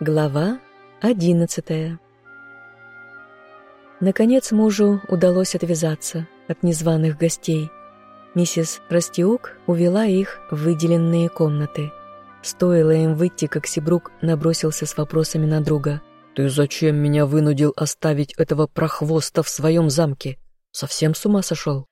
Глава одиннадцатая Наконец мужу удалось отвязаться от незваных гостей. Миссис Растиук увела их в выделенные комнаты. Стоило им выйти, как Сибрук набросился с вопросами на друга. «Ты зачем меня вынудил оставить этого прохвоста в своем замке? Совсем с ума сошел?»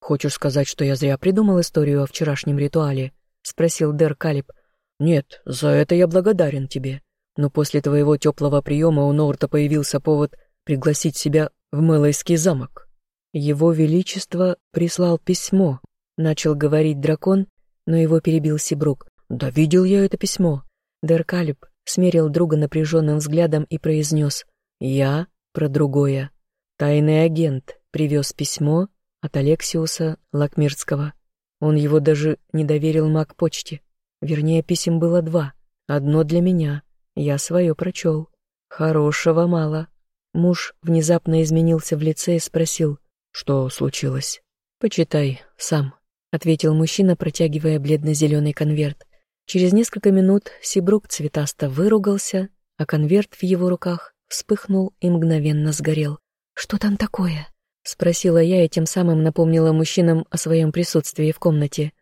«Хочешь сказать, что я зря придумал историю о вчерашнем ритуале?» — спросил Дер Калиб. «Нет, за это я благодарен тебе но после твоего теплого приема у Норта появился повод пригласить себя в Мэлойский замок. Его Величество прислал письмо, начал говорить дракон, но его перебил Сибрук. «Да видел я это письмо». Деркалиб смерил друга напряженным взглядом и произнес «Я про другое». Тайный агент привез письмо от Алексиуса Лакмирского. Он его даже не доверил маг-почте. Вернее, писем было два. Одно для меня, я свое прочел. Хорошего мало. Муж внезапно изменился в лице и спросил, что случилось. «Почитай сам», — ответил мужчина, протягивая бледно-зеленый конверт. Через несколько минут Сибрук цветасто выругался, а конверт в его руках вспыхнул и мгновенно сгорел. «Что там такое?» — спросила я и тем самым напомнила мужчинам о своем присутствии в комнате.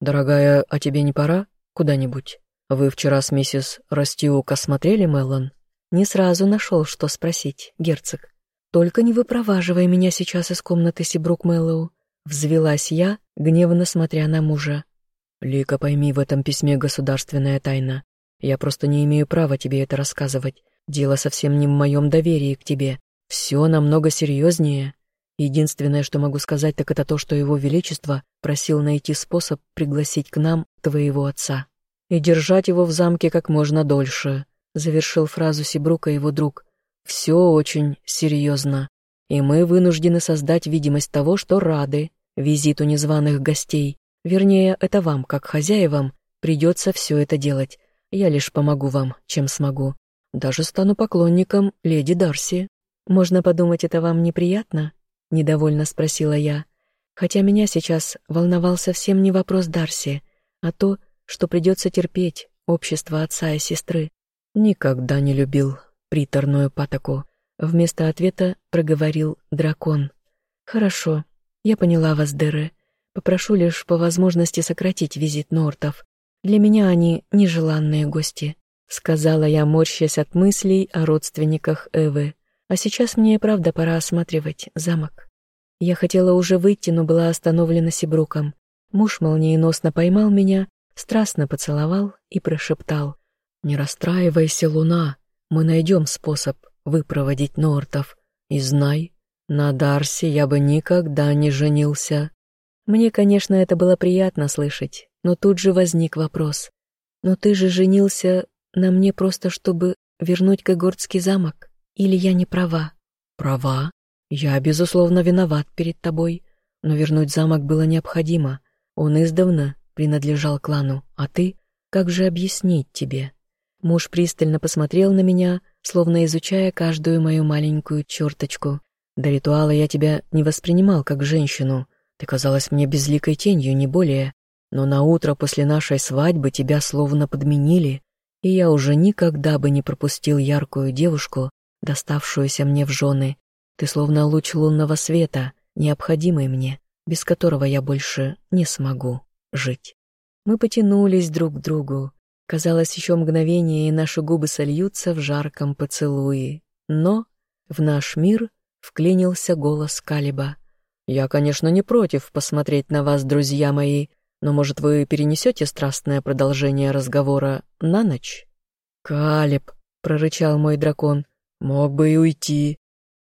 «Дорогая, а тебе не пора куда-нибудь?» «Вы вчера с миссис Растиук осмотрели Меллан?» Не сразу нашел, что спросить, герцог. «Только не выпроваживай меня сейчас из комнаты Сибрук Мэллоу», взвелась я, гневно смотря на мужа. «Лика, пойми, в этом письме государственная тайна. Я просто не имею права тебе это рассказывать. Дело совсем не в моем доверии к тебе. Все намного серьезнее. Единственное, что могу сказать, так это то, что его величество просил найти способ пригласить к нам твоего отца и держать его в замке как можно дольше», — завершил фразу Сибрука его друг. «Все очень серьезно, и мы вынуждены создать видимость того, что рады визиту незваных гостей. Вернее, это вам, как хозяевам, придется все это делать. Я лишь помогу вам, чем смогу. Даже стану поклонником леди Дарси». «Можно подумать, это вам неприятно?» — недовольно спросила я. Хотя меня сейчас волновал совсем не вопрос Дарси, а то, что придется терпеть общество отца и сестры. Никогда не любил приторную патоку. Вместо ответа проговорил дракон. «Хорошо, я поняла вас, Деры. Попрошу лишь по возможности сократить визит Нортов. Для меня они нежеланные гости», — сказала я, морщась от мыслей о родственниках Эвы. «А сейчас мне и правда пора осматривать замок». Я хотела уже выйти, но была остановлена Сибруком. Муж молниеносно поймал меня страстно поцеловал и прошептал. «Не расстраивайся, Луна, мы найдем способ выпроводить Нортов. И знай, на Дарсе я бы никогда не женился». Мне, конечно, это было приятно слышать, но тут же возник вопрос. «Но ты же женился на мне просто, чтобы вернуть Когордский замок? Или я не права?» «Права. Я, безусловно, виноват перед тобой, но вернуть замок было необходимо. Он издавна принадлежал клану, а ты? Как же объяснить тебе? Муж пристально посмотрел на меня, словно изучая каждую мою маленькую черточку. До ритуала я тебя не воспринимал как женщину. Ты казалась мне безликой тенью, не более. Но на утро после нашей свадьбы тебя словно подменили, и я уже никогда бы не пропустил яркую девушку, доставшуюся мне в жены. Ты словно луч лунного света, необходимый мне, без которого я больше не смогу жить. Мы потянулись друг к другу. Казалось, еще мгновение, и наши губы сольются в жарком поцелуе. Но в наш мир вклинился голос Калиба. «Я, конечно, не против посмотреть на вас, друзья мои, но, может, вы перенесете страстное продолжение разговора на ночь?» «Калиб», — прорычал мой дракон, — «мог бы и уйти.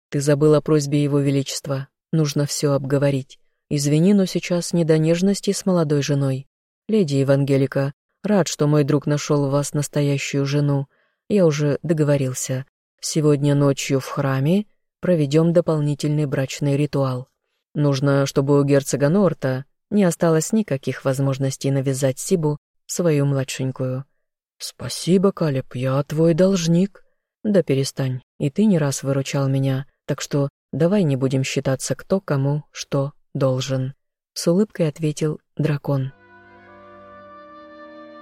Ты забыл о просьбе его величества. Нужно все обговорить. Извини, но сейчас не до нежности с молодой женой. Леди Евангелика, рад, что мой друг нашел у вас настоящую жену. Я уже договорился. Сегодня ночью в храме проведем дополнительный брачный ритуал. Нужно, чтобы у герцога Норта не осталось никаких возможностей навязать Сибу свою младшенькую. «Спасибо, Калеб, я твой должник». «Да перестань, и ты не раз выручал меня, так что давай не будем считаться кто кому что должен», — с улыбкой ответил дракон.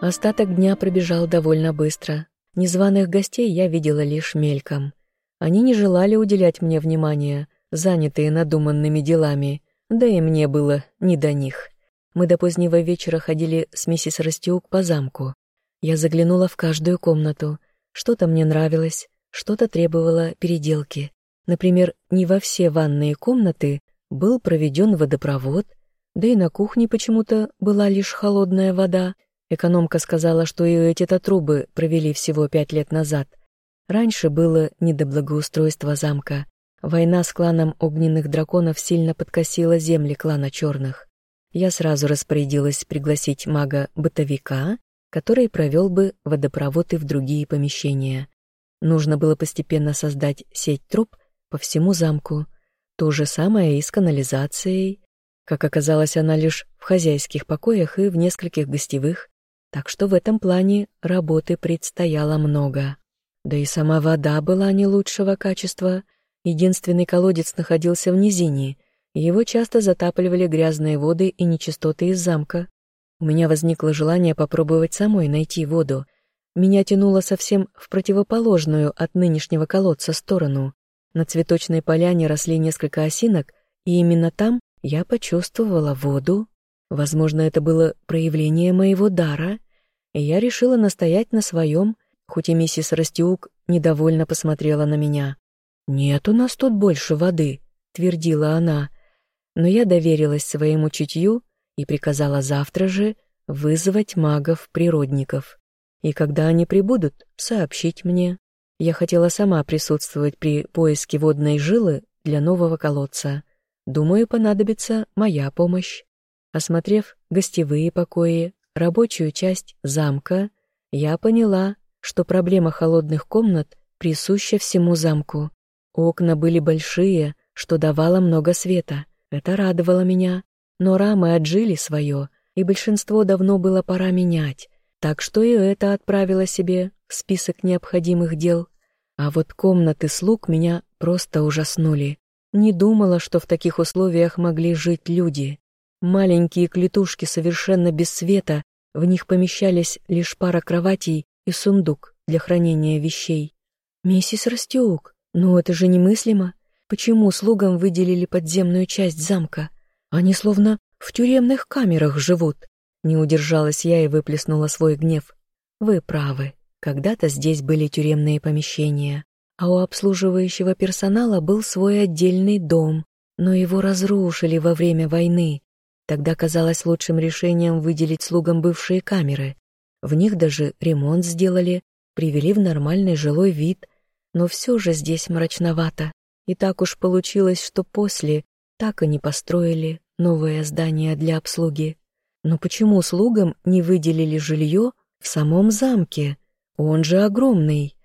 Остаток дня пробежал довольно быстро. Незваных гостей я видела лишь мельком. Они не желали уделять мне внимания, занятые надуманными делами, да и мне было не до них. Мы до позднего вечера ходили с миссис Растиук по замку. Я заглянула в каждую комнату. Что-то мне нравилось, что-то требовало переделки. Например, не во все ванные комнаты был проведен водопровод, да и на кухне почему-то была лишь холодная вода. Экономка сказала, что и эти-то трубы провели всего пять лет назад. Раньше было не до благоустройства замка. Война с кланом огненных драконов сильно подкосила земли клана черных. Я сразу распорядилась пригласить мага-бытовика, который провел бы водопровод и в другие помещения. Нужно было постепенно создать сеть труб по всему замку. То же самое и с канализацией. Как оказалось, она лишь в хозяйских покоях и в нескольких гостевых, так что в этом плане работы предстояло много. Да и сама вода была не лучшего качества. Единственный колодец находился в низине, и его часто затапливали грязные воды и нечистоты из замка. У меня возникло желание попробовать самой найти воду. Меня тянуло совсем в противоположную от нынешнего колодца сторону. На цветочной поляне росли несколько осинок, и именно там я почувствовала воду. Возможно, это было проявление моего дара, и я решила настоять на своем, хоть и миссис Растиук недовольно посмотрела на меня. «Нет у нас тут больше воды», — твердила она. Но я доверилась своему чутью и приказала завтра же вызвать магов-природников. И когда они прибудут, сообщить мне. Я хотела сама присутствовать при поиске водной жилы для нового колодца. Думаю, понадобится моя помощь. Осмотрев гостевые покои, рабочую часть замка, я поняла, что проблема холодных комнат присуща всему замку. Окна были большие, что давало много света. Это радовало меня. Но рамы отжили свое, и большинство давно было пора менять. Так что и это отправила себе список необходимых дел. А вот комнаты слуг меня просто ужаснули. Не думала, что в таких условиях могли жить люди. Маленькие клетушки совершенно без света, в них помещались лишь пара кроватей и сундук для хранения вещей. «Миссис Растеук, ну это же немыслимо. Почему слугам выделили подземную часть замка? Они словно в тюремных камерах живут». Не удержалась я и выплеснула свой гнев. «Вы правы. Когда-то здесь были тюремные помещения, а у обслуживающего персонала был свой отдельный дом, но его разрушили во время войны. Тогда казалось лучшим решением выделить слугам бывшие камеры. В них даже ремонт сделали, привели в нормальный жилой вид, но все же здесь мрачновато. И так уж получилось, что после так и не построили новое здание для обслуги. Но почему слугам не выделили жилье в самом замке? Он же огромный.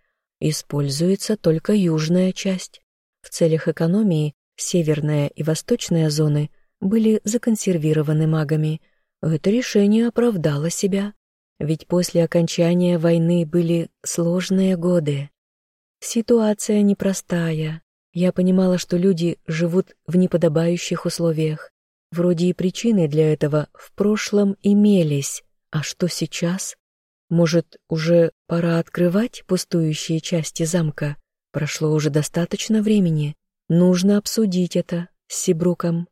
Используется только южная часть. В целях экономии северная и восточная зоны были законсервированы магами. Это решение оправдало себя ведь после окончания войны были сложные годы. Ситуация непростая. Я понимала, что люди живут в неподобающих условиях. Вроде и причины для этого в прошлом имелись. А что сейчас? Может, уже пора открывать пустующие части замка? Прошло уже достаточно времени. Нужно обсудить это с Сибруком.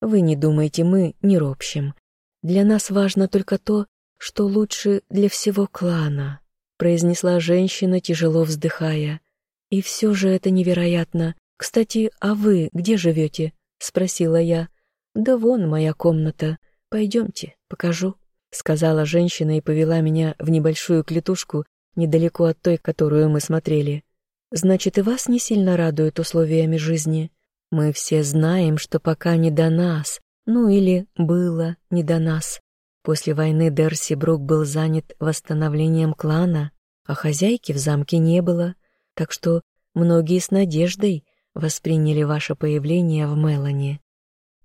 Вы не думайте, мы не ропщим. Для нас важно только то, что лучше для всего клана», — произнесла женщина, тяжело вздыхая. «И все же это невероятно. Кстати, а вы где живете?» — спросила я. «Да вон моя комната. Пойдемте, покажу», — сказала женщина и повела меня в небольшую клетушку недалеко от той, которую мы смотрели. «Значит, и вас не сильно радуют условиями жизни? Мы все знаем, что пока не до нас, ну или было не до нас. После войны Дерси Брук был занят восстановлением клана, а хозяйки в замке не было, так что многие с надеждой восприняли ваше появление в Мелани.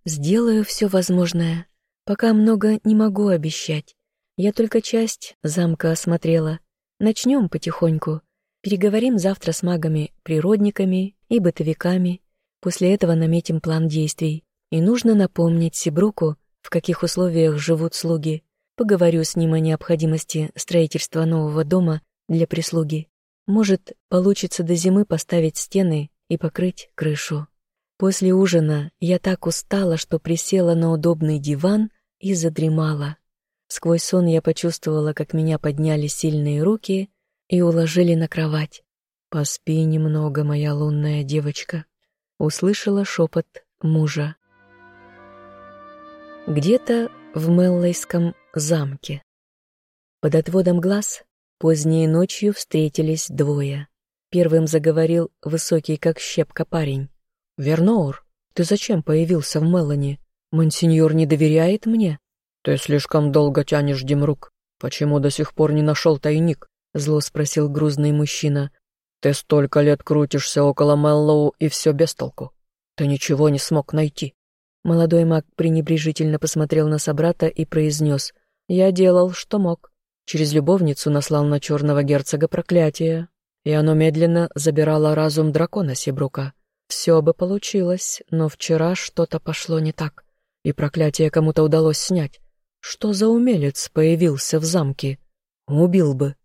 Сделаю все возможное, пока много не могу обещать. Я только часть замка осмотрела. Начнем потихоньку. Переговорим завтра с магами-природниками и бытовиками. После этого наметим план действий. И нужно напомнить Сибруку, в каких условиях живут слуги. Поговорю с ним о необходимости строительства нового дома для прислуги. Может, получится до зимы поставить стены и покрыть крышу. После ужина я так устала, что присела на удобный диван и задремала. Сквозь сон я почувствовала, как меня подняли сильные руки и уложили на кровать. «Поспи немного, моя лунная девочка», — услышала шепот мужа. Где-то в Меллойском замке. Под отводом глаз поздней ночью встретились двое. Первым заговорил высокий как щепка парень. «Верноур, ты зачем появился в Мелани? Монсеньор не доверяет мне?» «Ты слишком долго тянешь, Демрук. Почему до сих пор не нашел тайник?» Зло спросил грузный мужчина. «Ты столько лет крутишься около Меллоу, и все без толку. Ты ничего не смог найти». Молодой маг пренебрежительно посмотрел на собрата и произнес. «Я делал, что мог. Через любовницу наслал на черного герцога проклятие, и оно медленно забирало разум дракона Сибрука. Все бы получилось, но вчера что-то пошло не так, и проклятие кому-то удалось снять. Что за умелец появился в замке? Убил бы.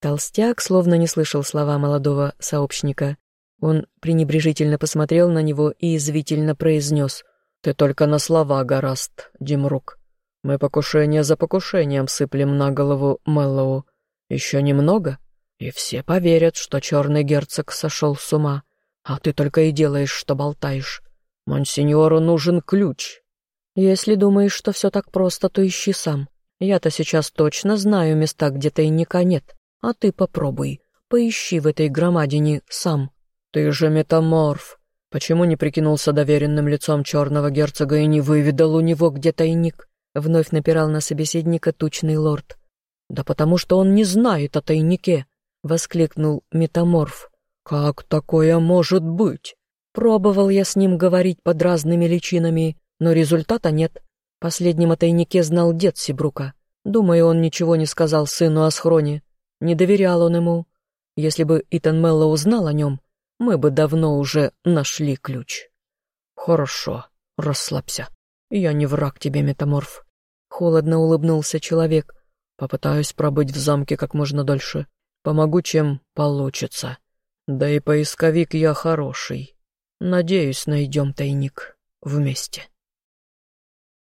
Толстяк словно не слышал слова молодого сообщника. Он пренебрежительно посмотрел на него и извительно произнес — «Ты только на слова гораст, Димрук. Мы покушение за покушением сыплем на голову Мэллоу. Еще немного, и все поверят, что черный герцог сошел с ума, а ты только и делаешь, что болтаешь. Монсеньору нужен ключ. Если думаешь, что все так просто, то ищи сам. Я-то сейчас точно знаю места, где тайника нет, а ты попробуй, поищи в этой громадине сам. Ты же метаморф, Почему не прикинулся доверенным лицом черного герцога и не выведал у него где тайник? Вновь напирал на собеседника тучный лорд. «Да потому что он не знает о тайнике!» — воскликнул метаморф. «Как такое может быть?» Пробовал я с ним говорить под разными личинами, но результата нет. Последнем о тайнике знал дед Сибрука. Думаю, он ничего не сказал сыну о схроне. Не доверял он ему. Если бы Итан Мелло узнал о нем, мы бы давно уже нашли ключ. Хорошо, расслабься. Я не враг тебе, метаморф. Холодно улыбнулся человек. Попытаюсь пробыть в замке как можно дольше. Помогу, чем получится. Да и поисковик я хороший. Надеюсь, найдем тайник вместе.